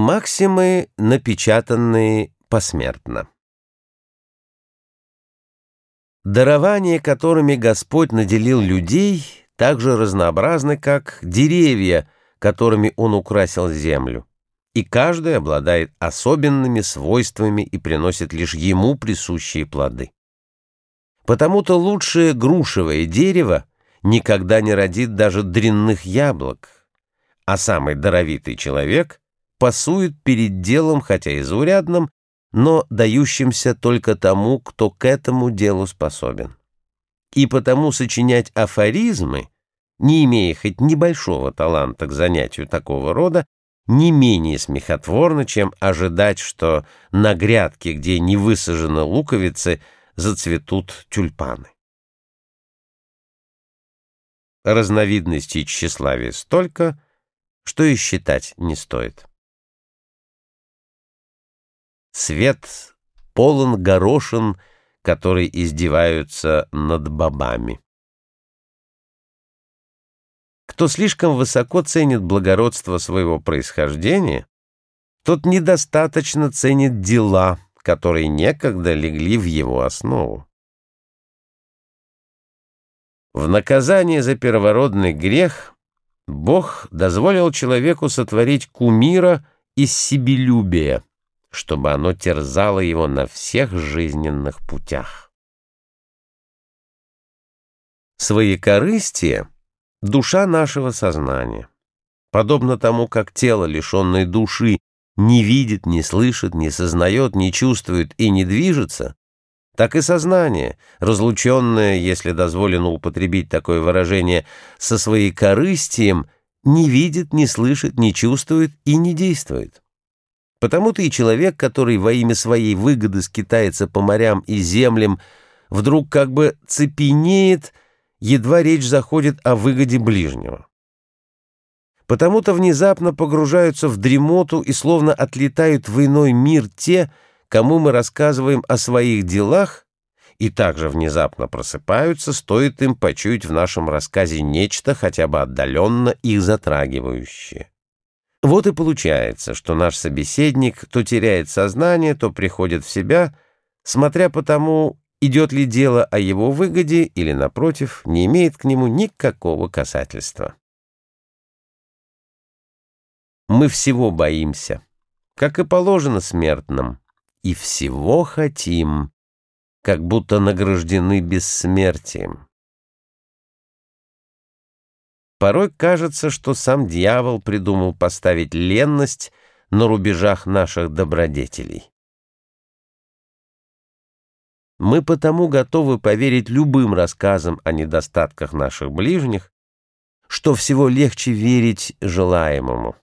Максимы, напечатанные посмертно. Дарования, которыми Господь наделил людей, так же разнообразны, как деревья, которыми Он украсил землю, и каждый обладает особенными свойствами и приносит лишь ему присущие плоды. Потому-то лучшее грушевое дерево никогда не родит даже дрянных яблок, а самый даровитый человек пасует перед делом, хотя и заурядным, но дающимся только тому, кто к этому делу способен. И потому сочинять афоризмы, не имея хоть небольшого таланта к занятию такого рода, не менее смехотворно, чем ожидать, что на грядке, где не высажены луковицы, зацветут тюльпаны. Разновидностей тщеславия столько, что и считать не стоит. Свет полон горошин, которые издеваются над бабами. Кто слишком высоко ценит благородство своего происхождения, тот недостаточно ценит дела, которые некогда легли в его основу. В наказание за первородный грех Бог дозволил человеку сотворить кумира из себелюбия, чтобы оно терзало его на всех жизненных путях. Своекорыстие — душа нашего сознания. Подобно тому, как тело, лишенное души, не видит, не слышит, не сознает, не чувствует и не движется, так и сознание, разлученное, если дозволено употребить такое выражение, со своей корыстием, не видит, не слышит, не чувствует и не действует. Потому-то и человек, который во имя своей выгоды скитается по морям и землям, вдруг как бы цепенеет, едва речь заходит о выгоде ближнего. Потому-то внезапно погружаются в дремоту и словно отлетают в иной мир те, кому мы рассказываем о своих делах, и также внезапно просыпаются, стоит им почуять в нашем рассказе нечто хотя бы отдаленно их затрагивающее. Вот и получается, что наш собеседник то теряет сознание, то приходит в себя, смотря по тому, идет ли дело о его выгоде или, напротив, не имеет к нему никакого касательства. Мы всего боимся, как и положено смертным, и всего хотим, как будто награждены бессмертием. Порой кажется, что сам дьявол придумал поставить ленность на рубежах наших добродетелей. Мы потому готовы поверить любым рассказам о недостатках наших ближних, что всего легче верить желаемому.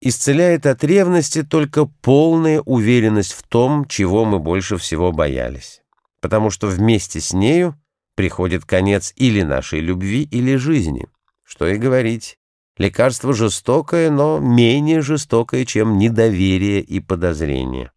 Исцеляет от ревности только полная уверенность в том, чего мы больше всего боялись, потому что вместе с нею приходит конец или нашей любви, или жизни. Что и говорить. Лекарство жестокое, но менее жестокое, чем недоверие и подозрение.